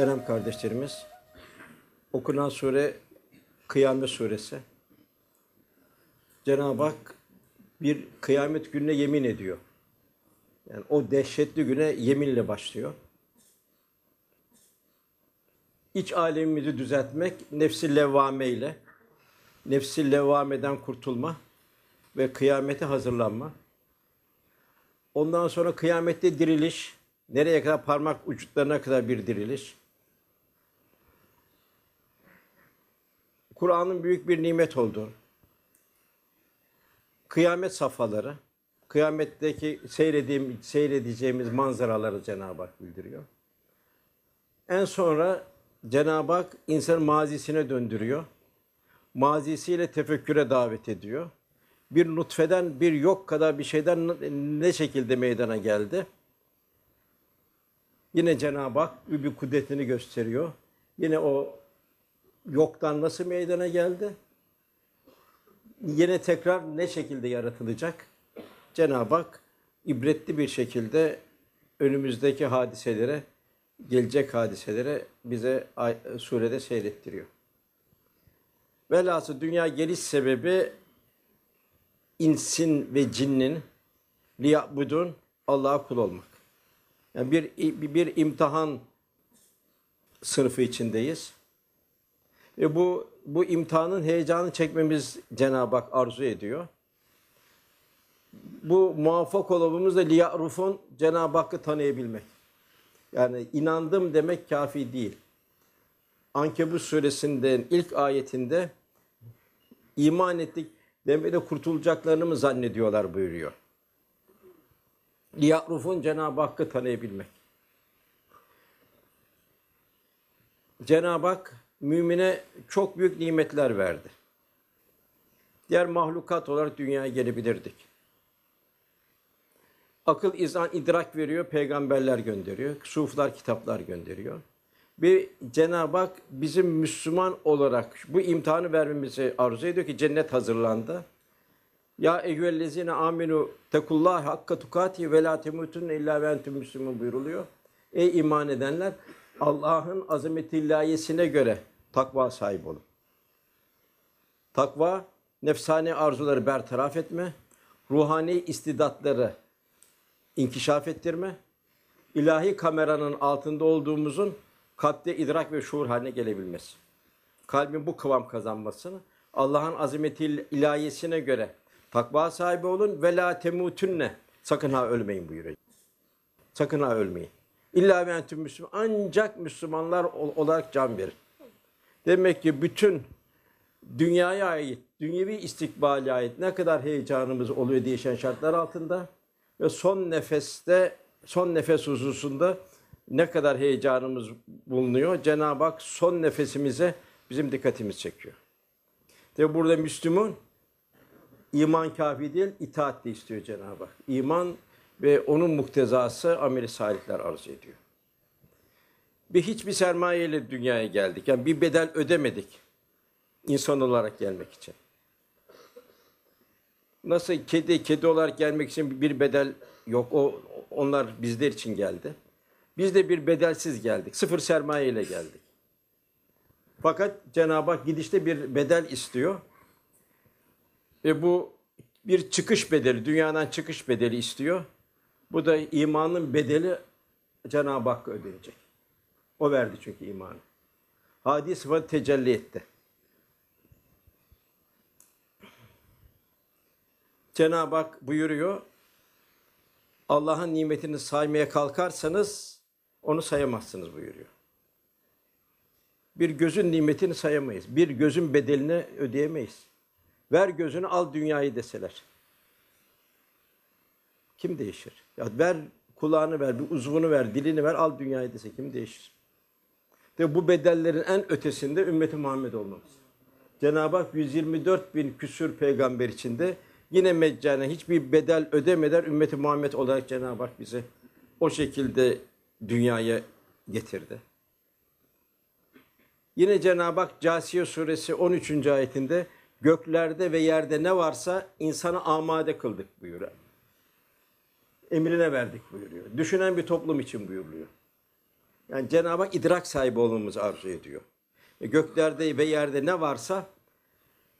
Muhterem kardeşlerimiz, okunan sure Kıyamet suresi. Cenab-ı Hak bir kıyamet gününe yemin ediyor. Yani o dehşetli güne yeminle başlıyor. İç alemimizi düzeltmek, nefsi levvame ile, nefsi levvameden kurtulma ve kıyamete hazırlanma. Ondan sonra kıyamette diriliş, nereye kadar parmak uçlarına kadar bir diriliş. Kur'an'ın büyük bir nimet olduğu, kıyamet safhaları, kıyametteki seyredeyim, seyredeceğimiz manzaraları Cenab-ı Hak bildiriyor. En sonra Cenab-ı Hak insanın mazisine döndürüyor. Mazisiyle tefekküre davet ediyor. Bir nutfeden, bir yok kadar bir şeyden ne şekilde meydana geldi? Yine Cenab-ı Hak bir kudretini gösteriyor. Yine o yoktan nasıl meydana geldi? Yine tekrar ne şekilde yaratılacak? Cenab-ı Hak ibretli bir şekilde önümüzdeki hadiselere, gelecek hadiselere bize surede seyrettiriyor. Velhasıl dünya geliş sebebi insin ve cinnin liyabudun Allah'a kul olmak. Yani bir, bir, imtihan sınıfı içindeyiz. Ve bu bu imtihanın heyecanı çekmemiz Cenab-ı Hak arzu ediyor. Bu muvaffak olalımız da liya'rufun Cenab-ı Hakk'ı tanıyabilmek. Yani inandım demek kafi değil. Ankebut suresinin ilk ayetinde iman ettik demede kurtulacaklarını mı zannediyorlar buyuruyor. Liya'rufun Cenab-ı Hakk'ı tanıyabilmek. Cenab-ı Hak mümine çok büyük nimetler verdi. Diğer mahlukat olarak dünyaya gelebilirdik. Akıl, izan, idrak veriyor, peygamberler gönderiyor, suflar, kitaplar gönderiyor. Bir Cenab-ı Hak bizim Müslüman olarak bu imtihanı vermemizi arzu ediyor ki cennet hazırlandı. Ya eyyühellezine aminu tekullah hakka tukati ve la temutunne illa ve entüm müslümun buyuruluyor. Ey iman edenler Allah'ın azametillahiyesine göre takva sahibi olun. Takva, nefsani arzuları bertaraf etme, ruhani istidatları inkişaf ettirme, ilahi kameranın altında olduğumuzun kalpte idrak ve şuur haline gelebilmesi. Kalbin bu kıvam kazanmasını, Allah'ın azameti ilahiyesine göre takva sahibi olun ve la temutunne. Sakın ha ölmeyin buyuruyor. Sakın ha ölmeyin. İlla ve entüm Müslüman. Ancak Müslümanlar olarak can verin. Demek ki bütün dünyaya ait, dünyevi istikbale ait ne kadar heyecanımız oluyor değişen şartlar altında ve son nefeste, son nefes hususunda ne kadar heyecanımız bulunuyor. Cenab-ı Hak son nefesimize bizim dikkatimiz çekiyor. Tabi burada Müslüman iman kafi değil, itaat de istiyor Cenab-ı Hak. İman ve onun muktezası ameli salihler arzu ediyor. Bir hiçbir sermayeyle dünyaya geldik. Yani bir bedel ödemedik insan olarak gelmek için. Nasıl kedi kedi olarak gelmek için bir bedel yok. O onlar bizler için geldi. Biz de bir bedelsiz geldik. Sıfır sermaye ile geldik. Fakat Cenab-ı Hak gidişte bir bedel istiyor. Ve bu bir çıkış bedeli, dünyadan çıkış bedeli istiyor. Bu da imanın bedeli Cenab-ı Hakk'a ödenecek. O verdi çünkü imanı. Hadi sıfatı tecelli etti. Cenab-ı Hak buyuruyor, Allah'ın nimetini saymaya kalkarsanız onu sayamazsınız buyuruyor. Bir gözün nimetini sayamayız. Bir gözün bedelini ödeyemeyiz. Ver gözünü al dünyayı deseler. Kim değişir? Ya ver kulağını ver, bir uzvunu ver, dilini ver, al dünyayı dese kim değişir? De bu bedellerin en ötesinde ümmeti Muhammed olmamız. Cenab-ı Hak 124 bin küsür peygamber içinde yine meccane hiçbir bedel ödemeden ümmeti Muhammed olarak Cenab-ı Hak bizi o şekilde dünyaya getirdi. Yine Cenab-ı Hak Casiye suresi 13. ayetinde göklerde ve yerde ne varsa insanı amade kıldık buyuruyor. Emrine verdik buyuruyor. Düşünen bir toplum için buyuruluyor. Yani Cenab-ı Hak idrak sahibi olmamızı arzu ediyor. E, göklerde ve yerde ne varsa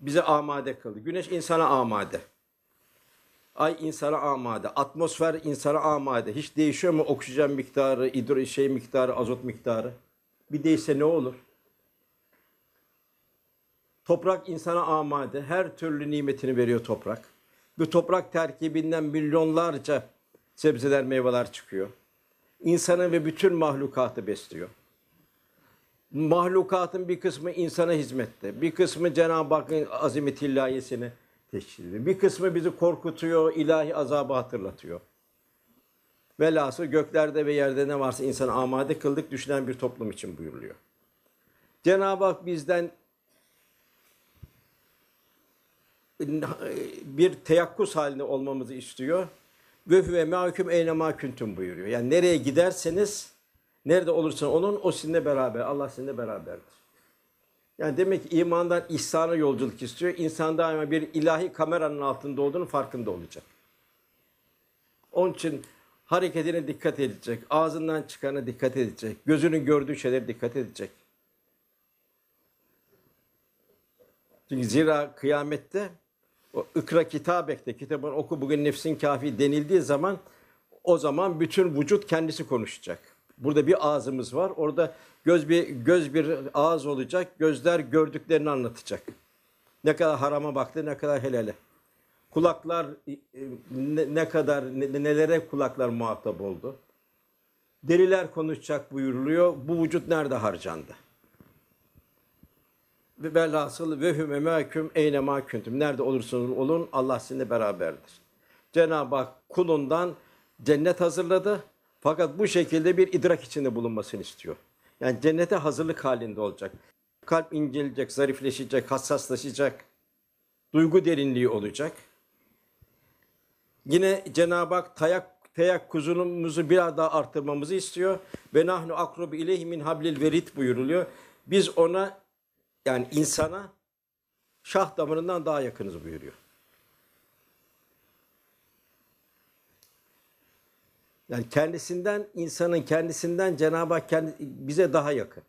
bize amade kıldı. Güneş insana amade. Ay insana amade. Atmosfer insana amade. Hiç değişiyor mu oksijen miktarı, hidro şey miktarı, azot miktarı? Bir değişse ne olur? Toprak insana amade. Her türlü nimetini veriyor toprak. Bu toprak terkibinden milyonlarca sebzeler, meyveler çıkıyor. İnsanı ve bütün mahlukatı besliyor. Mahlukatın bir kısmı insana hizmette, bir kısmı Cenab-ı Hakk'ın azamet ilahiyesini teşkil ediyor. Bir kısmı bizi korkutuyor, ilahi azabı hatırlatıyor. Velhasıl göklerde ve yerde ne varsa insanı amade kıldık, düşünen bir toplum için buyuruluyor. Cenab-ı Hak bizden bir teyakkuz halinde olmamızı istiyor. Ve huve mahkum eyne ma kuntum buyuruyor. Yani nereye giderseniz, nerede olursan olun o sizinle beraber. Allah sizinle beraberdir. Yani demek ki imandan ihsana yolculuk istiyor. İnsan daima bir ilahi kameranın altında olduğunu farkında olacak. Onun için hareketine dikkat edecek, ağzından çıkana dikkat edecek, gözünün gördüğü şeylere dikkat edecek. Çünkü zira kıyamette o ikra kitabekte kitabını oku bugün nefsin kafi denildiği zaman o zaman bütün vücut kendisi konuşacak. Burada bir ağzımız var. Orada göz bir göz bir ağız olacak. Gözler gördüklerini anlatacak. Ne kadar harama baktı, ne kadar helale. Kulaklar e, ne, ne kadar ne- nelere kulaklar muhatap oldu. Deriler konuşacak buyuruluyor. Bu vücut nerede harcandı? Ve velhasıl ve hüme mâküm eyne mâ kuntum. Nerede olursanız olun Allah sizinle beraberdir. Cenab-ı Hak kulundan cennet hazırladı. Fakat bu şekilde bir idrak içinde bulunmasını istiyor. Yani cennete hazırlık halinde olacak. Kalp incelecek, zarifleşecek, hassaslaşacak. Duygu derinliği olacak. Yine Cenab-ı Hak tayak, teyakkuzumuzu biraz daha arttırmamızı istiyor. Ve nahnu akrubu ileyhi min hablil verit buyuruluyor. Biz ona yani insana şah damarından daha yakınız buyuruyor. Yani kendisinden, insanın kendisinden Cenab-ı Hak kendi, bize daha yakın.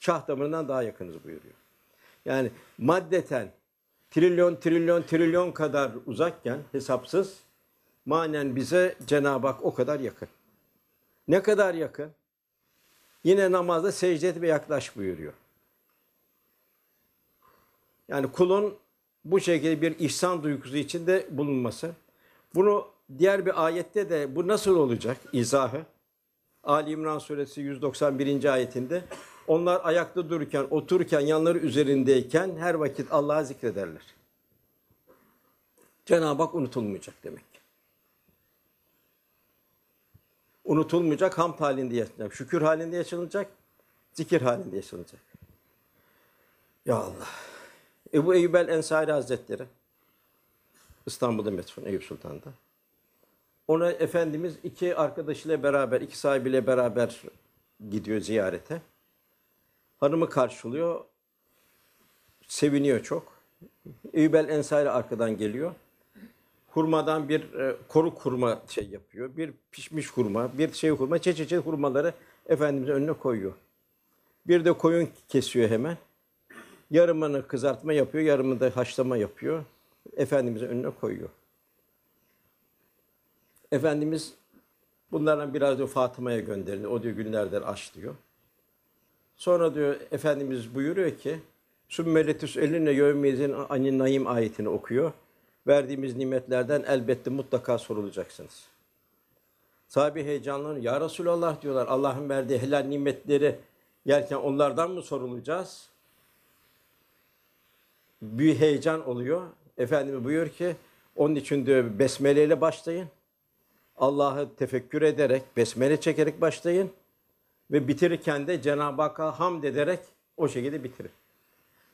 Şah damarından daha yakınız buyuruyor. Yani maddeten trilyon trilyon trilyon kadar uzakken hesapsız manen bize Cenab-ı Hak o kadar yakın. Ne kadar yakın? Yine namazda secde ve yaklaş buyuruyor. Yani kulun bu şekilde bir ihsan duygusu içinde bulunması. Bunu diğer bir ayette de bu nasıl olacak izahı? Ali İmran suresi 191. ayetinde onlar ayakta dururken, otururken, yanları üzerindeyken her vakit Allah'ı zikrederler. Cenab-ı Hak unutulmayacak demek. Unutulmayacak, hamd halinde yaşanacak, şükür halinde yaşanacak, zikir halinde yaşanacak. Ya Allah. Ebu Eyyub el Ensari Hazretleri İstanbul'da metfun Eyüp Sultan'da. Ona Efendimiz iki arkadaşıyla beraber, iki sahibiyle beraber gidiyor ziyarete. Hanımı karşılıyor. Seviniyor çok. Eyyub el Ensari arkadan geliyor. Hurmadan bir e, koruk hurma şey yapıyor. Bir pişmiş hurma, bir şey hurma, çeşitli hurmaları Efendimiz'in önüne koyuyor. Bir de koyun kesiyor hemen. Yarımını kızartma yapıyor, yarımını da haşlama yapıyor. Efendimiz'in önüne koyuyor. Efendimiz bunlardan biraz diyor Fatıma'ya gönderin. O diyor günlerdir aç diyor. Sonra diyor Efendimiz buyuruyor ki Sümmeletüs eline yevmizin anin naim ayetini okuyor. Verdiğimiz nimetlerden elbette mutlaka sorulacaksınız. Sahabe heyecanlanıyor. Ya Resulallah diyorlar Allah'ın verdiği helal nimetleri yerken onlardan mı sorulacağız? Bir heyecan oluyor. Efendimiz buyuruyor ki onun için diyor besmele ile başlayın. Allah'ı tefekkür ederek, besmele çekerek başlayın. Ve bitirirken de Cenab-ı Hakk'a hamd ederek o şekilde bitirin.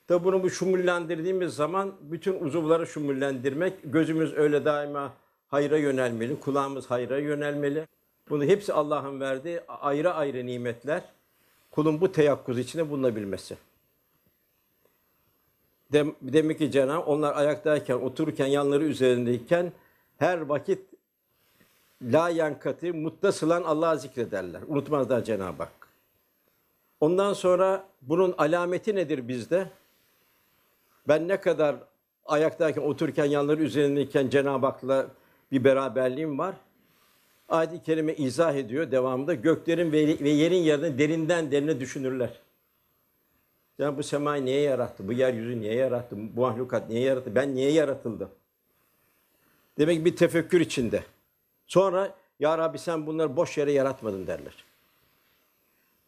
Tabi bunu bu şumullendirdiğimiz zaman bütün uzuvları şumullendirmek, gözümüz öyle daima hayra yönelmeli, kulağımız hayra yönelmeli. Bunu hepsi Allah'ın verdiği ayrı ayrı nimetler. Kulun bu teyakkuz içinde bulunabilmesi. Dem- demek ki Cenab-ı onlar ayaktayken, otururken, yanları üzerindeyken her vakit la yankati muttasılan Allah'ı zikrederler. Unutmazlar Cenab-ı Hak. Ondan sonra bunun alameti nedir bizde? Ben ne kadar ayaktayken, otururken, yanları üzerindeyken Cenab-ı Hak'la bir beraberliğim var. Ayet-i Kerime izah ediyor devamında. Göklerin ve, yerin yerini derinden derine düşünürler. Ya bu semayı niye yarattı? Bu yeryüzü niye yarattı? Bu mahlukat niye yarattı? Ben niye yaratıldım? Demek ki bir tefekkür içinde. Sonra ya Rabbi sen bunları boş yere yaratmadın derler.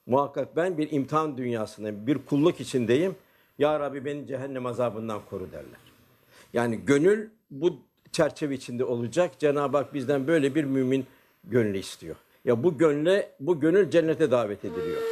Muhakkak ben bir imtihan dünyasındayım, bir kulluk içindeyim. Ya Rabbi beni cehennem azabından koru derler. Yani gönül bu çerçeve içinde olacak. Cenab-ı Hak bizden böyle bir mümin gönlü istiyor. Ya bu gönle bu gönül cennete davet ediliyor.